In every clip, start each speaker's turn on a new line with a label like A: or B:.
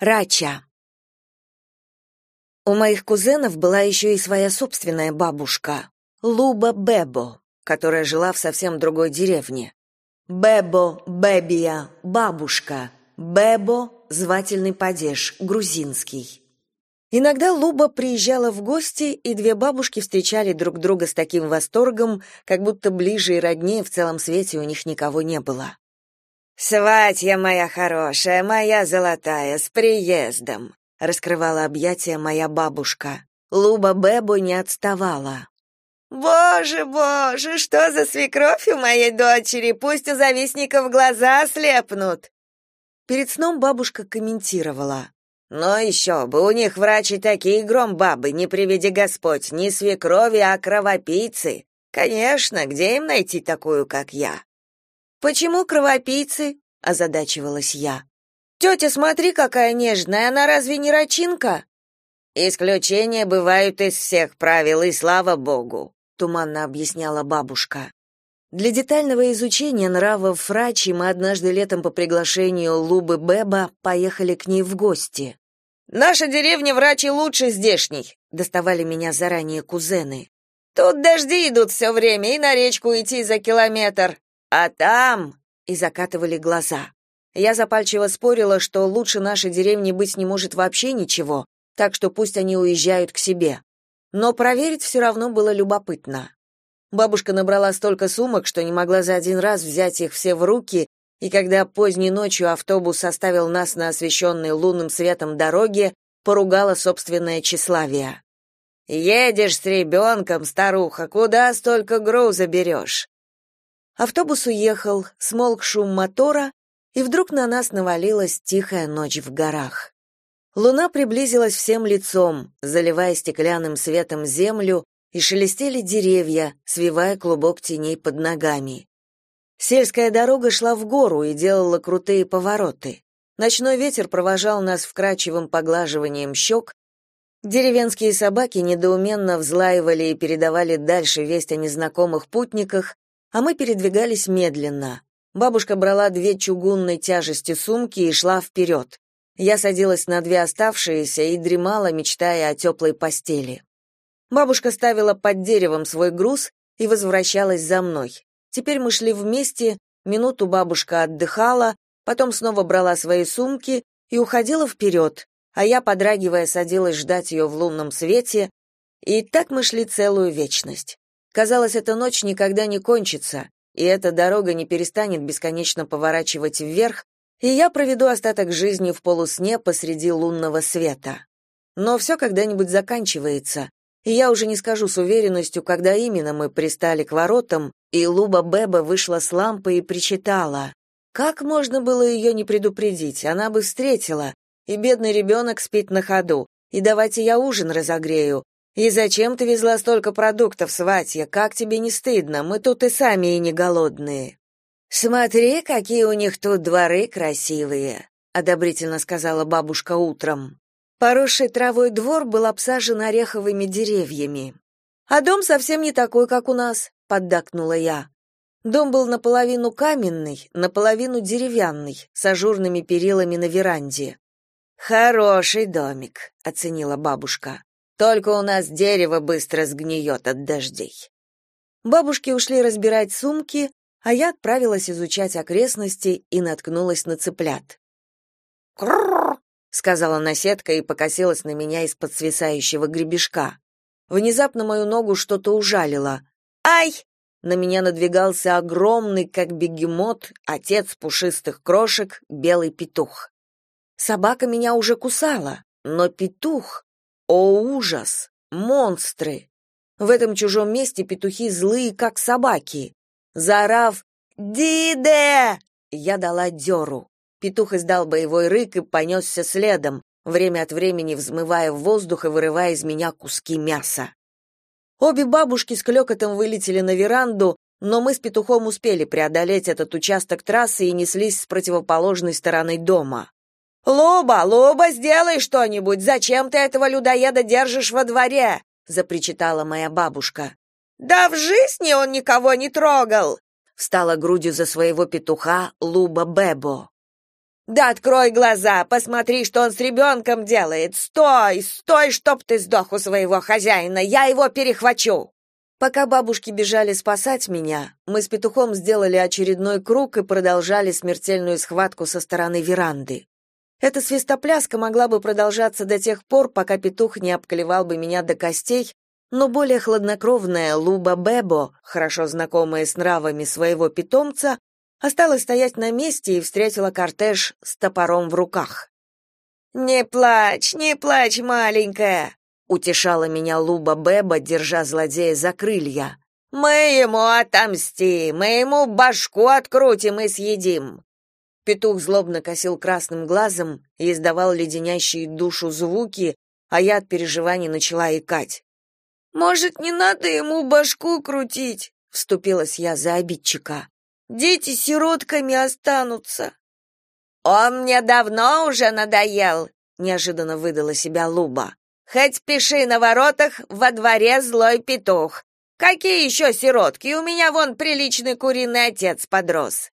A: Рача. У моих кузенов была еще и своя собственная бабушка, Луба Бебо, которая жила в совсем другой деревне. Бебо, Бебия, бабушка, Бебо — звательный падеж, грузинский. Иногда Луба приезжала в гости, и две бабушки встречали друг друга с таким восторгом, как будто ближе и роднее в целом свете у них никого не было. «Сватья моя хорошая, моя золотая, с приездом!» — раскрывала объятия моя бабушка. Луба Бебу не отставала. «Боже, боже, что за свекровь у моей дочери? Пусть у завистников глаза слепнут!» Перед сном бабушка комментировала. «Но еще бы, у них врачи такие громбабы, не приведи Господь, не свекрови, а кровопийцы. Конечно, где им найти такую, как я?» Почему кровопийцы? озадачивалась я. «Тетя, смотри, какая нежная, она разве не рачинка? Исключения бывают из всех правил, и слава богу, туманно объясняла бабушка. Для детального изучения нравов Фрачи мы однажды летом по приглашению Лубы Беба поехали к ней в гости. Наша деревня Врачи лучше здешней, доставали меня заранее кузены. Тут дожди идут все время, и на речку идти за километр. А там и закатывали глаза. Я запальчиво спорила, что лучше нашей деревни быть не может вообще ничего, так что пусть они уезжают к себе. Но проверить все равно было любопытно. Бабушка набрала столько сумок, что не могла за один раз взять их все в руки, и когда поздней ночью автобус оставил нас на освещенной лунным светом дороге, поругала собственное тщеславие. «Едешь с ребенком, старуха, куда столько груза берешь?» Автобус уехал, смолк шум мотора, и вдруг на нас навалилась тихая ночь в горах. Луна приблизилась всем лицом, заливая стеклянным светом землю, и шелестели деревья, свивая клубок теней под ногами. Сельская дорога шла в гору и делала крутые повороты. Ночной ветер провожал нас вкрадчивым поглаживанием щек, Деревенские собаки недоуменно взлаивали и передавали дальше весть о незнакомых путниках, а мы передвигались медленно. Бабушка брала две чугунной тяжести сумки и шла вперед. Я садилась на две оставшиеся и дремала, мечтая о теплой постели. Бабушка ставила под деревом свой груз и возвращалась за мной. Теперь мы шли вместе, минуту бабушка отдыхала, потом снова брала свои сумки и уходила вперед, а я, подрагивая, садилась ждать ее в лунном свете, и так мы шли целую вечность. Казалось, эта ночь никогда не кончится, и эта дорога не перестанет бесконечно поворачивать вверх, и я проведу остаток жизни в полусне посреди лунного света. Но все когда-нибудь заканчивается, и я уже не скажу с уверенностью, когда именно мы пристали к воротам, и Луба Беба вышла с лампы и причитала. Как можно было ее не предупредить? Она бы встретила. И бедный ребенок спит на ходу. И давайте я ужин разогрею. И зачем ты везла столько продуктов, сватья? Как тебе не стыдно? Мы тут и сами и не голодные. Смотри, какие у них тут дворы красивые, одобрительно сказала бабушка утром. Поросший травой двор был обсажен ореховыми деревьями. А дом совсем не такой, как у нас, поддакнула я. Дом был наполовину каменный, наполовину деревянный, с ажурными перилами на веранде. Хороший домик, оценила бабушка. Только у нас дерево быстро сгниет от дождей. Бабушки ушли разбирать сумки, а я отправилась изучать окрестности и наткнулась на цыплят. «Крррр!» — сказала наседка и покосилась на меня из-под свисающего гребешка. Внезапно мою ногу что-то ужалило. «Ай!» На меня надвигался огромный, как бегемот, отец пушистых крошек, белый петух. Собака меня уже кусала, но петух... О, ужас! Монстры! В этом чужом месте петухи злые, как собаки. Заорав «Диде!», я дала дёру. Петух издал боевой рык и понесся следом, время от времени взмывая в воздух и вырывая из меня куски мяса. Обе бабушки с клёкотом вылетели на веранду, но мы с петухом успели преодолеть этот участок трассы и неслись с противоположной стороны дома. «Лоба, Лоба, сделай что-нибудь! Зачем ты этого людоеда держишь во дворе?» — запричитала моя бабушка. «Да в жизни он никого не трогал!» — встала грудью за своего петуха Луба Бебо. Да открой глаза, посмотри, что он с ребенком делает. Стой, стой, чтоб ты сдох у своего хозяина, я его перехвачу. Пока бабушки бежали спасать меня, мы с петухом сделали очередной круг и продолжали смертельную схватку со стороны веранды. Эта свистопляска могла бы продолжаться до тех пор, пока петух не обклевал бы меня до костей, но более хладнокровная Луба Бебо, хорошо знакомая с нравами своего питомца, осталась стоять на месте и встретила кортеж с топором в руках. «Не плачь, не плачь, маленькая!» — утешала меня Луба Беба, держа злодея за крылья. «Мы ему отомстим, мы ему башку открутим и съедим!» Петух злобно косил красным глазом и издавал леденящие душу звуки, а я от переживаний начала икать. «Может, не надо ему башку крутить?» — вступилась я за обидчика. Дети сиротками останутся. Он мне давно уже надоел, неожиданно выдала себя Луба. Хоть пиши на воротах во дворе злой петух. Какие еще сиротки? У меня вон приличный куриный отец подрос.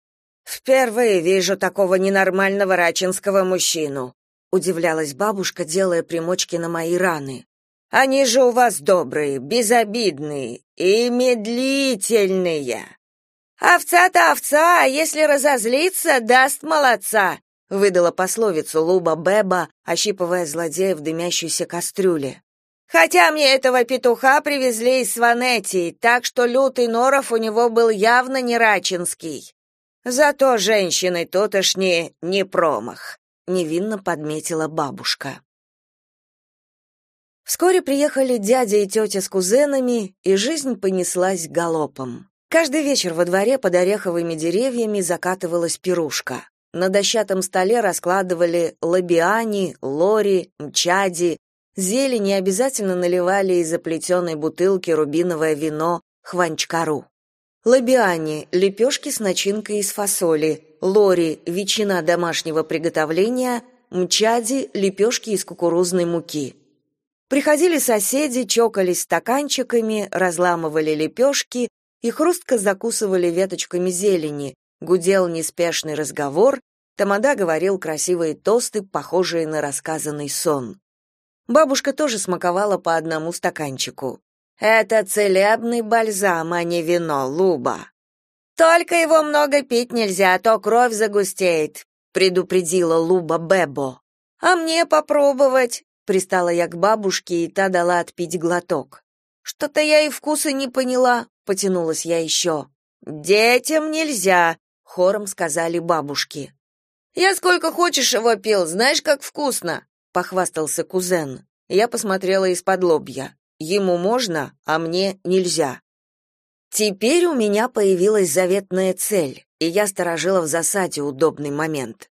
A: Впервые вижу такого ненормального рачинского мужчину, удивлялась бабушка, делая примочки на мои раны. Они же у вас добрые, безобидные и медлительные. Овца-то овца, а если разозлиться, даст молодца, выдала пословицу Луба Беба, ощипывая злодея в дымящейся кастрюле. Хотя мне этого петуха привезли из Сванетии, так что лютый норов у него был явно не рачинский. Зато женщины тутошние не промах, невинно подметила бабушка. Вскоре приехали дядя и тетя с кузенами, и жизнь понеслась галопом. Каждый вечер во дворе под ореховыми деревьями закатывалась пирушка. На дощатом столе раскладывали лабиани, лори, мчади, зелени обязательно наливали из заплетенной бутылки рубиновое вино хванчкару. Лабиани – лепешки с начинкой из фасоли, лори – ветчина домашнего приготовления, мчади – лепешки из кукурузной муки. Приходили соседи, чокались стаканчиками, разламывали лепешки, и хрустко закусывали веточками зелени, гудел неспешный разговор, Тамада говорил красивые тосты, похожие на рассказанный сон. Бабушка тоже смаковала по одному стаканчику. «Это целебный бальзам, а не вино, Луба». «Только его много пить нельзя, а то кровь загустеет», предупредила Луба Бебо. «А мне попробовать?» Пристала я к бабушке, и та дала отпить глоток. «Что-то я и вкуса не поняла потянулась я еще. Детям нельзя, хором сказали бабушки. Я сколько хочешь его пил, знаешь, как вкусно, похвастался кузен. Я посмотрела из-под лобья. Ему можно, а мне нельзя. Теперь у меня появилась заветная цель, и я сторожила в засаде удобный момент.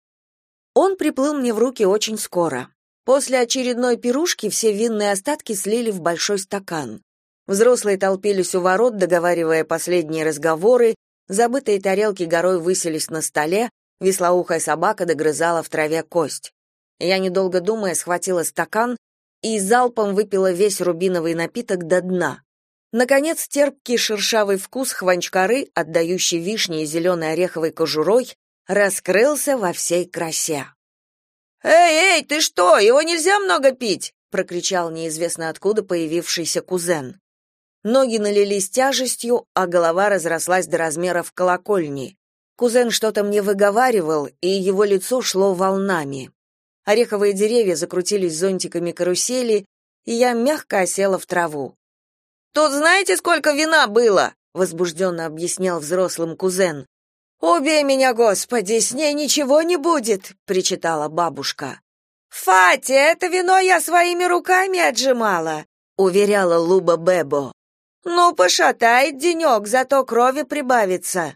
A: Он приплыл мне в руки очень скоро. После очередной пирушки все винные остатки слили в большой стакан. Взрослые толпились у ворот, договаривая последние разговоры, забытые тарелки горой высились на столе, веслоухая собака догрызала в траве кость. Я, недолго думая, схватила стакан и залпом выпила весь рубиновый напиток до дна. Наконец, терпкий шершавый вкус хванчкары, отдающий вишне и зеленой ореховой кожурой, раскрылся во всей красе. «Эй, эй, ты что, его нельзя много пить!» — прокричал неизвестно откуда появившийся кузен. Ноги налились тяжестью, а голова разрослась до размеров колокольни. Кузен что-то мне выговаривал, и его лицо шло волнами. Ореховые деревья закрутились зонтиками карусели, и я мягко осела в траву. «Тут знаете, сколько вина было?» — возбужденно объяснял взрослым кузен. «Убей меня, Господи, с ней ничего не будет!» — причитала бабушка. «Фати, это вино я своими руками отжимала!» — уверяла Луба Бебо. Ну, пошатает денек, зато крови прибавится.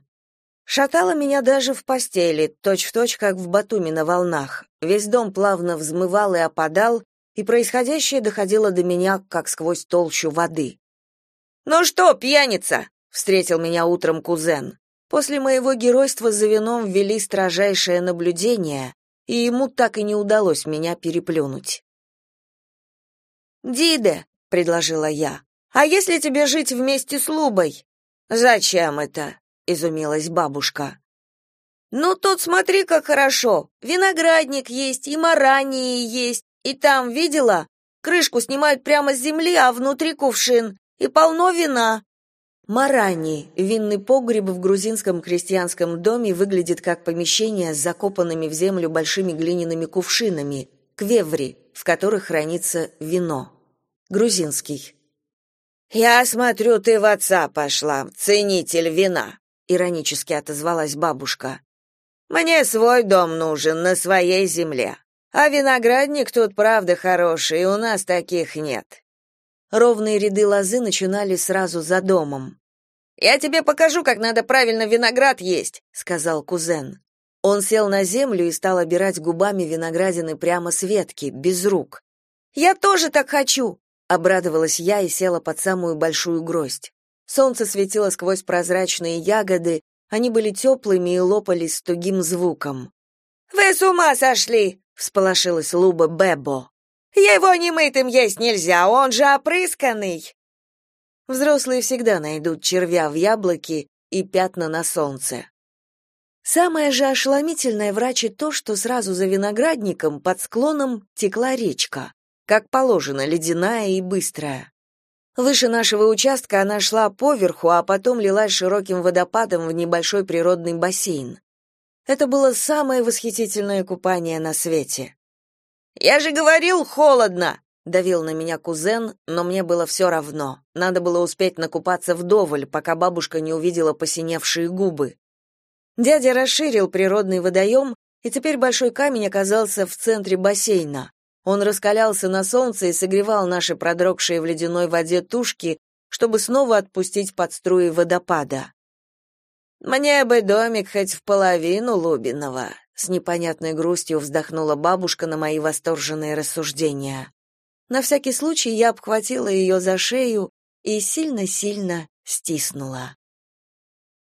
A: Шатало меня даже в постели, точь-в-точь, точь, как в Батуми на волнах. Весь дом плавно взмывал и опадал, и происходящее доходило до меня, как сквозь толщу воды. «Ну что, пьяница?» — встретил меня утром кузен. После моего геройства за вином ввели строжайшее наблюдение, и ему так и не удалось меня переплюнуть. «Диде», — предложила я, а если тебе жить вместе с Лубой? Зачем это? изумилась бабушка. Ну тут смотри, как хорошо. Виноградник есть, и марании есть. И там, видела? Крышку снимают прямо с земли, а внутри кувшин. И полно вина. Марани, винный погреб в грузинском крестьянском доме, выглядит как помещение с закопанными в землю большими глиняными кувшинами, квеври, в которых хранится вино. Грузинский. «Я смотрю, ты в отца пошла, ценитель вина», — иронически отозвалась бабушка. «Мне свой дом нужен на своей земле. А виноградник тут правда хороший, у нас таких нет. Ровные ряды лозы начинали сразу за домом. «Я тебе покажу, как надо правильно виноград есть», — сказал кузен. Он сел на землю и стал обирать губами виноградины прямо с ветки, без рук. «Я тоже так хочу!» — обрадовалась я и села под самую большую гроздь. Солнце светило сквозь прозрачные ягоды, они были теплыми и лопались с тугим звуком. «Вы с ума сошли!» — всполошилась Луба Бебо. Его немытым есть нельзя, он же опрысканный. Взрослые всегда найдут червя в яблоке и пятна на солнце. Самое же ошеломительное в то, что сразу за виноградником под склоном текла речка, как положено, ледяная и быстрая. Выше нашего участка она шла поверху, а потом лилась широким водопадом в небольшой природный бассейн. Это было самое восхитительное купание на свете. Я же говорил, холодно, давил на меня кузен, но мне было все равно. Надо было успеть накупаться вдоволь, пока бабушка не увидела посиневшие губы. Дядя расширил природный водоем, и теперь большой камень оказался в центре бассейна. Он раскалялся на солнце и согревал наши продрогшие в ледяной воде тушки, чтобы снова отпустить под струи водопада. Мне бы домик хоть в половину Лубиного, с непонятной грустью вздохнула бабушка на мои восторженные рассуждения. На всякий случай я обхватила ее за шею и сильно-сильно стиснула.